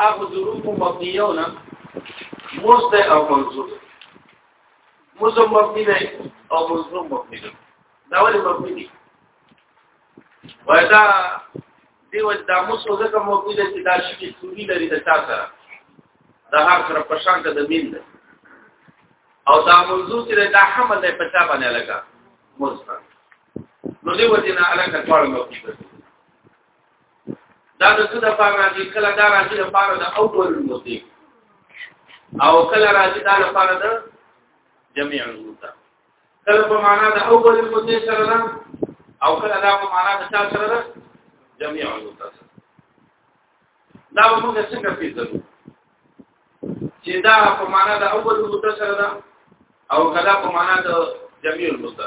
هغه ظروف مبنيونه مزد او منظور مزد مبني نه او منظور مبني نه دا ولې مبني دي وای دا دیو دا موسو ځکه مبني دي چې دا شي چې سوري لري د چا سره د هر سره په شان د مين ده او دا موضوع چې دا حمل نه پچا باندې لگا مستند نو دی وجه نه علاقه ټول مو کیږي دا د څه د پاره راځي کله دا راځي د پاره د اول الموتی او کله راځي دا د پاره د جميع الموتا کله په معنا د اول الموتی سره ده او کله دا په معنا د چا سره ده جميع الموتا سره دا به موږ څنګه پیژنو چې دا په معنا د اول الموتی سره ده او کله په معنا د جميع الموتا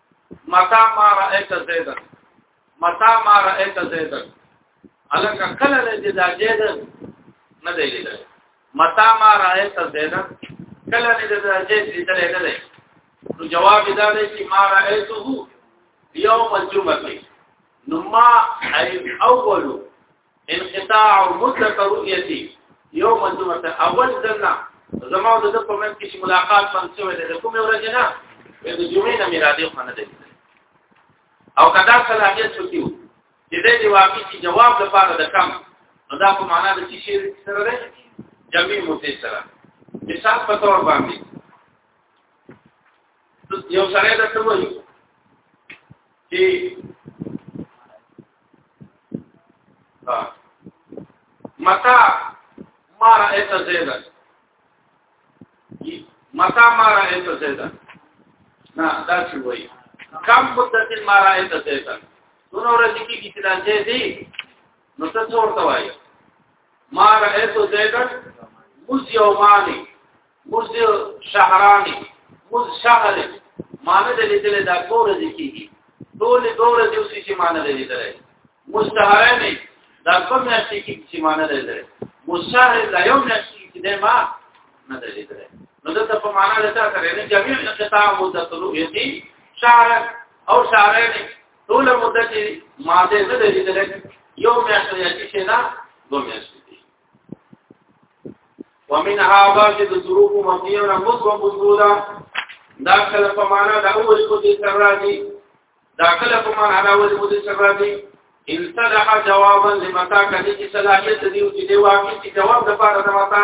متا ما رأيت زيدا متا ما رأيت زيدا الک کله نه دې دا زید نه دی لیدل متا ما رأيت زيدا کله نه دې دا زید لیدل نه دی نو جواب دا دی چې ما رأيته يوم الجمعه نو ما اول انقطاع مدة رؤيتي يوم الجمعه اول ځلنا زما د په من کې چې ملاقات باندې شوې ده کوم ورځ نه د جمعې نه میراده خانه ده او کدا صلاحیت شوتیو چې د دې واقعي چې جواب لپاره د کم نو دا په معنا د چې شیر سره ده جمعې موته سره مثال په تور باندې یو سره ده څه وایي چې متا ما رأيت زيدا متا ما رأيت زيدا نه دا څه وایي کم مدت ما رأيت زيدا دونه ورځې کې چې دا زیدي نو څه ورته وایي ما رأيت زيدا مز يوماني مز شهرانی مز شهر معنی د لیدل دا کور دي کیږي ټول دور دي اوسې چې معنی د لیدل مستحرم دا کوم نشي کې چې معنی د لیدل مستحر لا یو نشي کې د ما نه د لیدل نو دا په معنی د څه سره نه جميع انقطاع او د طلوع یتي شهر او شهرین ټول مدته ماده نه د لیدل یو میاشت یې چې نه دوه میاشت ومن هذا چې د ظروف مبنيه نه مصوب وجودا دا کله په معنا د اول کو دي سر راځي دا کله په معنا د اول کو دي سر راځي ان صدح جوابا لمتا کدي چې صلاحيت دی او چې دی واقعي جواب د پاره د متا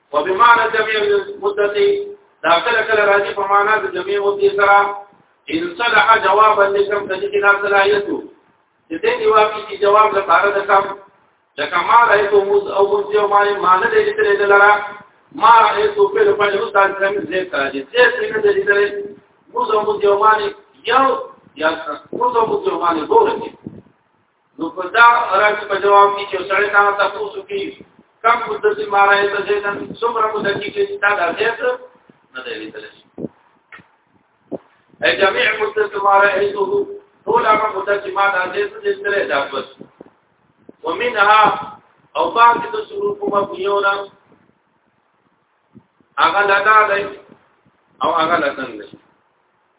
وبمعنى جميع المدة دا کله کله راځي په معنا د جميع مدة سره ان صلح جوابا لكم تجد لا صلاحيته د دې دی واقع چې جواب لپاره د کم د کمال ایتو موز او موز یو باندې مان دې دې ترې دلرا ما ایتو په لپاره یو تاسو سم دې تاج دې څنګه دې ترې موز او موز یو باندې یو یا موز او موز یو باندې ګورې نو په دا راځي په جواب کې چې سړی دا تاسو کې کم مدتي مارای ته دې نن څومره مدت کې دا د زیات نه دی لیدل شي ای جميع مدت مارای ته ټول هغه مدت چې ما د زیات دې سره دا بس ومنها او بعض د شروع کوم بيونه هغه لدا دی او هغه لدن دی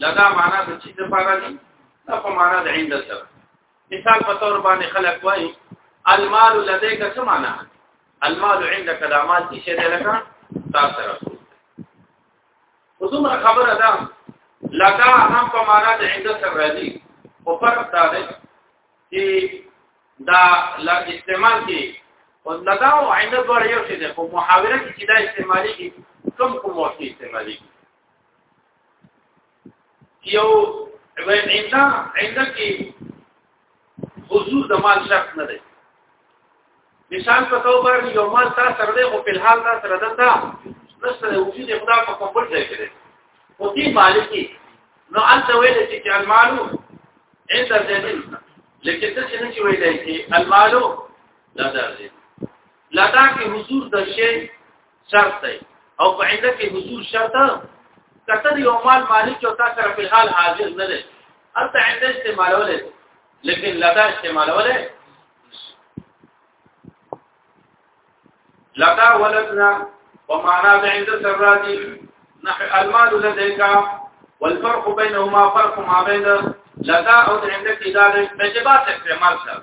لدا معنا د چی د پاره دي دا په معنا د عند سره مثال په تور باندې خلک وایي المال لديك څه معنا المال عندك دا مال چې شه لکه تاسو سره وزمره خبره ده لکه هم په معنا د عند سره راځي او فرق دا دی چې دا لا استعمال کې او لدا او عند دوړ یو څه ده په محاوره کې چې دا استعمالي کوم کوم وخت استعمالي یو وین ایندا ایندا کې حضور د مال شرط نه دی مثال په توګه یو مال تا سره دی او په حال تا سره ده دا نسته وجود خدا په خپل ځای کې دی او دې مالکی نو انت ویل چې المال عند الذين لکه ته چې نه چې ویل چې المال لا درځي لا دا کې حضور د شی شرط دی او په عله کې حصول شرط کته یو مال مالک او تاسو سره په حال حاضر نه دی البته عله استعمالول لیکن لدا استعمالول لدا ولدنا ومعنا د عند سرادي نحو المال لديك والفرق بينهما فرق ما بين لدا او عندك اذا بجبات استعمال سره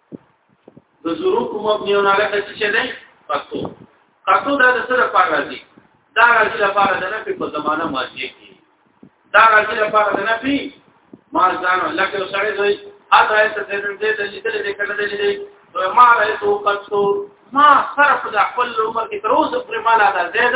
د ظروف مبنيون علی تشریح نه پښتو پښتو دا د سره لپاره راځي دا راځي لپاره د نفي په زمانه ماضي کې دا راځي لپاره د نفي ما ځان لکه سړی دی اته ایت د دې د لیدل د کړه د دې ما راځو پښتو ما صرف د خپل عمر کې تر اوسه پر مالا دا زید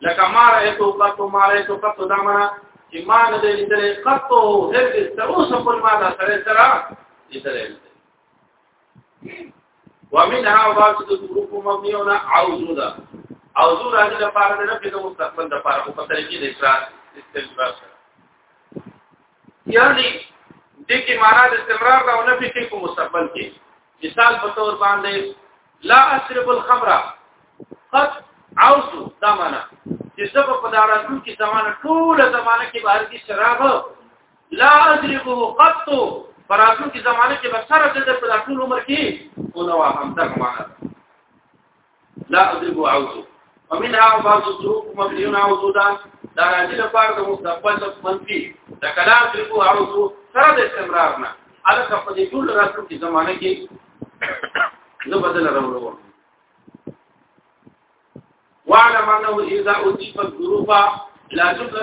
لکه ما رأيتو قط ما رأيتو قط دا منا چې ما نه دې لیدلې قط هرګز تر اوسه پر ما دا سره سره لیدلې ومنها واسط الظروف مبنيونه عوزودا عوزو راځي د پاره د نفي د مستقبل د پاره په طریقې د اقرار استمرار سره یعنی دې کې معنا د استمرار او نفي کې په مستقبل کې مثال په تور باندې لا اشرب الخمر قد عوض دا معنا چې سبب په داراتو کې زمانه ټول زمانه کې بهر کې شراب لا اشربه قط فراتو کې زمانه کې بسره د په ټول عمر کې او نو هم دا معنا لا اضرب عوض ومنها بعض الظروف مبني عوض دا دا راځي لپاره د مستقبل منفي د کلام اضرب عوض سره د استمرار نه الکه په دې ټول راتلونکي زمانه کې زه بدل راوړم وعلم انه اذا اضيف الظروف لا جمله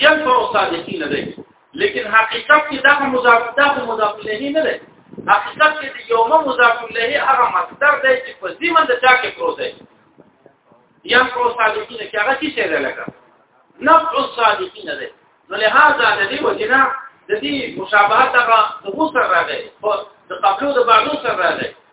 ينفع صادقين دی لیکن حقیقت کې دا مضاف دا مضاف الیه نه دی حقیقت کې یو مضاف الیه هغه مصدر دی چې په زمن د چا کې پروت دی یم کو صادقین کې هغه څه شی لګا نفع الصادقین دی نو لهدا د دې وجنا د دې مشابهت هغه د غسر راغی په د قبلو د بعدو سره راغی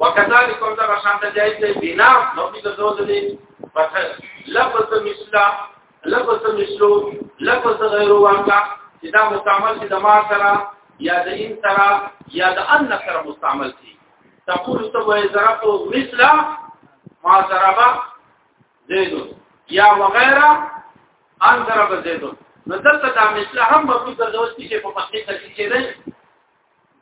وکذالک هم دا شان ته جایز دی بنا مبني د دوه دی فتح لفظ مثلا لفظ مثلو لفظ غیر واقع چې دا مستعمل چې د ما سره یا د ان سره یا د ان سره مستعمل شي تقول تو ضربت مثلا ما ضرب زید یا وغیرہ ان ضرب زید نو دلته دا مثلا هم مبني د دوه چې په مخکې کې کېدل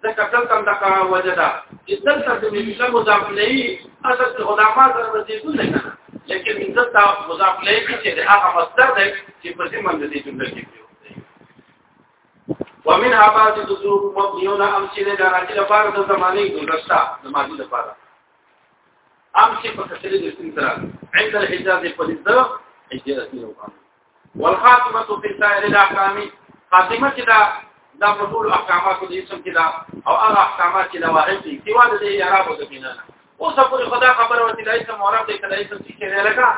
ځکه دلته هم دغه وجه ده چې دلته د ملي مضاف الیه اصل کې علما سره رسېدل نه کنه لیکن دلته مضاف الیه کې چې هغه مصدر دی چې په دې باندې د جمله کې دی ومن آباد دسوق مبنیون امثله د راځي لپاره د زمانه ګذشته د ماضي لپاره امثله په کثرې د سن سره عند الحجاز په دې سره حجاز نه وکړي والخاتمه في سائر الاحکام خاتمه چې دا دا په ټول احکاماتو دې سم کې دا او هغه احکامات چې دا واحد دي سیوا د دې عربو د بنا نه اوس په خدا خبر وتی دا اسم عرب دې کله اسم چې نه لګا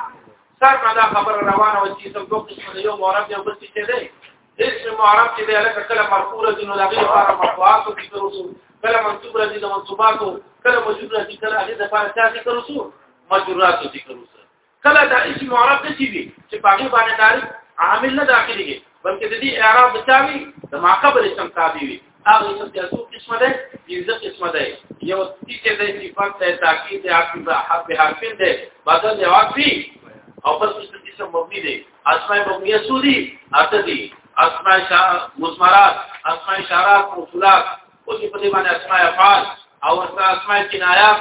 سر ما دا خبر روانه و چې سم دوه قسم یو عرب یو بل چې دی اسم عرب چې دا لکه کله مرفوع دي نو دا غیر لپاره مرفوعات او ذکر وسو کله منصوب راځي د منصوباتو کله مجرور راځي کله هغه د لپاره ذکر وسو مجرورات ذکر وسو کله دا اسم معرب د سی وی چې په هغه باندې تعریف عامل نه داخليږي بلکې د دې اعراب بچاوي د ما قبل اسم تابع وي هغه اسم چې څو قسمه ده پنځه قسمه ده یو چې د صفات ته تاکید د عقل حرف حرفین ده بدل یو عقلی او بل څه چې سم مبني دي اسماء مبنيه سودي اته دي اسماء مضمرات اسماء اشارات موصولات او دې په دې باندې اسماء افعال او اسماء کنایات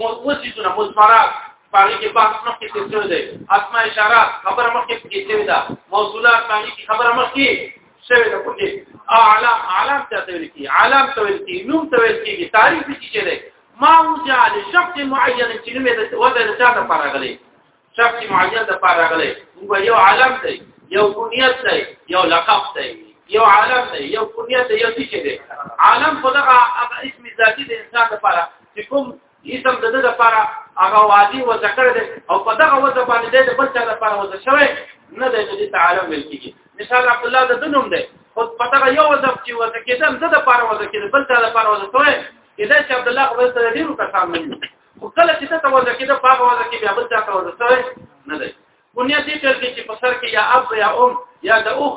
مؤسسونه مصمرات باندې کې بحث مخکې تیر دی اسماء اشارات خبره مخکې کې تیر ده موصولات باندې کې خبره مخکې شوی ده کوم اعلام اعلام ته ویل کی اعلام ته ویل کی نوم ته ویل کی تعریف دي چې ده ما وجه على شخص معين چې نوم یې وضع نه چاته پراغلی شخص معین د پاره راغلی موږ یو عالم دی یو کونیت دی یو لقب دی یو عالم دی یو کونیت دی یو څه دی عالم خدغه هغه اسم ذاتی د انسان لپاره چې کوم اسم د دې لپاره هغه وادي و ذکر دی او په دغه وځ باندې د بل چا لپاره وځ شوی نه دی چې تعالی ملک کیږي مثال عبد الله د دنوم دی خو په دغه یو وځ چې وځ کېدم د لپاره وځ کېدم بل چا لپاره وځ شوی کله چې عبد الله خو سره ډیرو کسان مني خو کله چې ته وځه کې د پاغه وځه کې بیا بل ځای ته وځه نه دی بنیا دې تر کې چې په سر کې یا اب یا ام یا د اوخ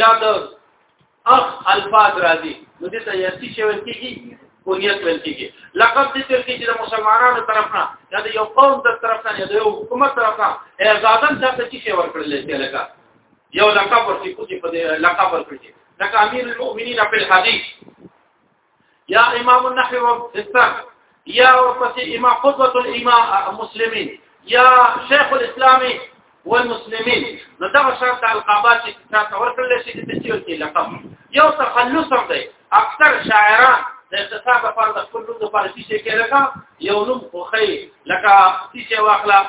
یا د اخ الفاظ راځي نو دې ته یې څه شي ویل کېږي بنیت ویل کېږي لقب دې تر کې چې د مسلمانانو طرف نه یا د یو قوم د طرف نه یا د یو حکومت طرف نه اعزازن ته څه شي ورکړل شي لکه یو لقب ورته کوي په لقب ورکړي لکه امیر المؤمنین په الحدیث یا امام النحو و فقه یا ورپسې امام قدوه الامام مسلمین یا شیخ الاسلام والمسلمین نو دا شرط القابات چې تاسو ورکړل شي د تسجیل کې لقب یو تخلص هم دی اکثر شاعران د اختصار لپاره د خپل نوم لپاره شي کې لکه یو نوم خوخی لکه چې واخلا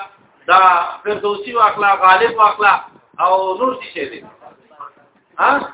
دا فردوسی واخلا غالب واخلا او نور شي دي ها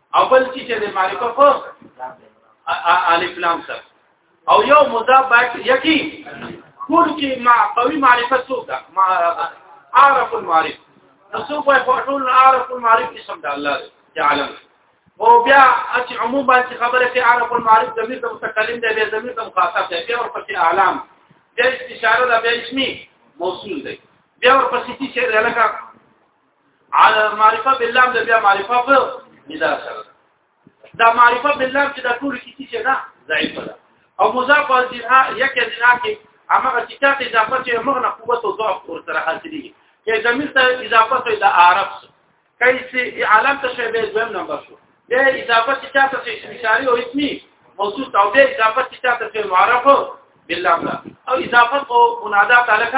او بل چې د معرفه په الف لام سره او یو مضاف باید یکی ټول کې ما قوي معرفه څوک ده ما عارف المعرف نو څوک وایي په ټول عارف المعرف اسم د الله دی جعلم او بیا چې عموم باندې خبره کې عارف المعرف ضمیر د متکلم دی بیا ضمیر د مخاطب دی بیا ورپسې اعلام بیا استشاره ده بیا اسمي موصول دی بیا ورپسې چې لکه على معرفه بالله د بیا معرفه په اله سره دا معرفه بالله چې دا ټول کیږي چې دا ضعیف ده او مضاف ذلها یک ذلها کې هغه چې تاسو اضافه چې موږ نه قوت او ضعف ور سره حاصلېږي چې زمير ته اضافه ته د عرب کایسي عالم ته شی به دویم نمبر شو د اضافه چې تاسو چې اشاره او اسمي موصوف او د اضافه چې تاسو چې معرف بالله او اضافه او منادا تعالی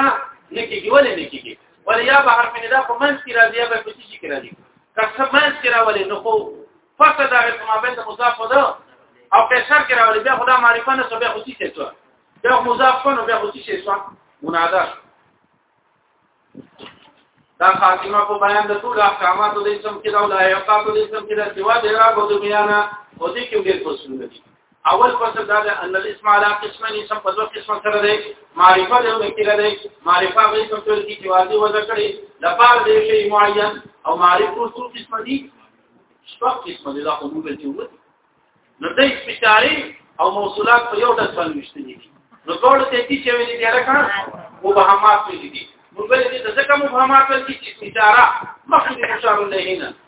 نه کېږي ولې نه کېږي ولیا به حرف ندا په منځ کې راځي یا به په څه کې راځي که څه منځ کې راولي نو خو فقط دا په مابین د مضاف ده او په سر کې راولي بیا خدا معرفت نه سبه خو څه ته بیا مضاف کنو بیا خو څه شو منادا دا خاتمه په بیان د ټول احکاماتو د اسم کې دا ولایقاتو د اسم کې دا سوا د اعراب او د بیان او دې کې ډېر پسند دي اول فصل دا ده ان الاسم على قسمين اسم په دوه قسم سره دی معرفه او نکره دی معرفه به کوم څه کی جوازي وځ کړي لپاره دی شی معین او معرفه څو قسم دي شپږ قسم دي دا کومه به جوړ نو د استعاری او موصولات په یو ډول څلويشت دي نو ټول ته دي چې ویل دي راکړه مبهمات ویل دي موږ به دې ځکه مبهمات ول چې استعاره مخکې مشار له هینا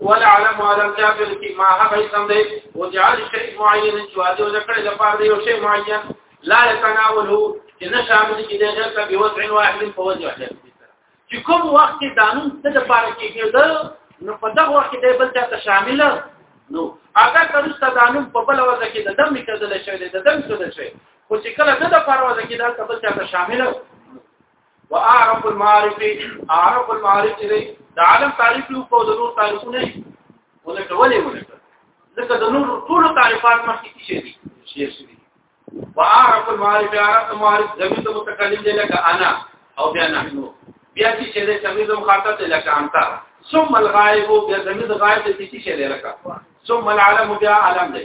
ولا علم علم جابر کی ما هغه اسم دی او جعل شی معین چې واده ذکر لپاره دی او شی معین لا يتناوله چې نشامل کې دی غیر کبي وضع واحد په وجه واحد چې کوم وخت دانو څه د پاره کېږي نو په دغه وخت دی بل څه شامل نو هغه ترسته دانو په بل وجه کې د دم کېدل شوی دی د دم کېدل شوی خو چې کله د پاره وجه کې دا څه بل څه شامل واعرف المعارف اعرف المعارف دی د عالم تعریف یو کو د نور تعریفونه ولکه ولې ولکه ځکه د نور ټول تعریفات مخکې شي دي شي شي واعرف المعارف اعرف المعارف زمي د متکلم دی لکه انا او بیا نحنو بیا چې شی دی زمي د مخاطب دی لکه انت ثم الغائب بیا زمي د غائب دی چې شی دی لکه ثم العالم بیا عالم دی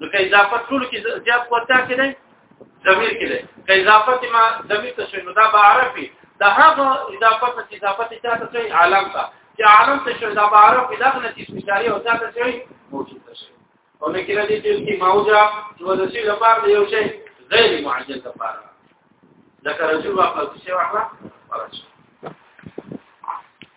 نو که اضافه ټول کې زیات ورته کې دی ضمیر کې دی که اضافه ما ضمیر ته شوی نو دا به عرفي دا هغه اضافه ته اضافه ته چاته شوی عالم ته چې عالم ته شوی دا به عرف دا نه چې اشاره او چاته شوی موجود شوی او نه کله دې چې موجا نو د شی لپاره یو شی غیر معجل لپاره ذکر رجل واقع شی واخلا ورشه